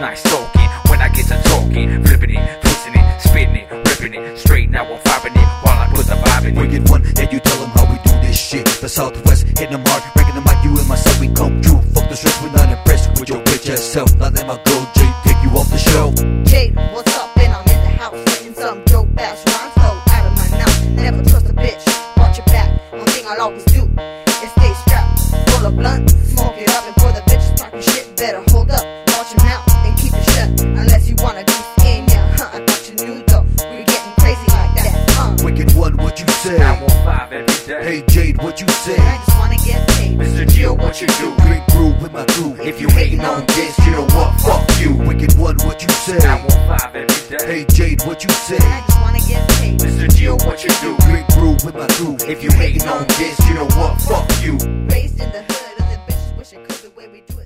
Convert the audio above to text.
nice talking. When I get to talking, flipping it, twisting it, spitting it, ripping it. Straight now I'm vibing it while I put the vibe in. When you one, then you tell them how we do this shit. The Southwest hitting them hard, breaking them like you and myself. We come through. Fuck the stress, we're not impressed with your bitch ass self. Not let my girl J take you off the show. Jaden, what's up? And I'm in the house letting some dope ass rhymes flow out of my mouth. Never trust a bitch. Watch your back. One thing I'll always do is stay strapped, full of blunt, smoke it up, and for the bitches talking shit, better hold up. say? I want five every day. Hey Jade, what you say? I just wanna get paid. Mr. Geo, what you do? Click through with my crew. If you hating on this, you know what? Fuck you. Wicked one, what you say? I want five every day. Hey Jade, what you say? I just wanna get paid. Mr. Geo, what you do? Click through with my crew. If you hating on this, you know what? Fuck you. Raised in the hood, and the bitches wish it could the way we do.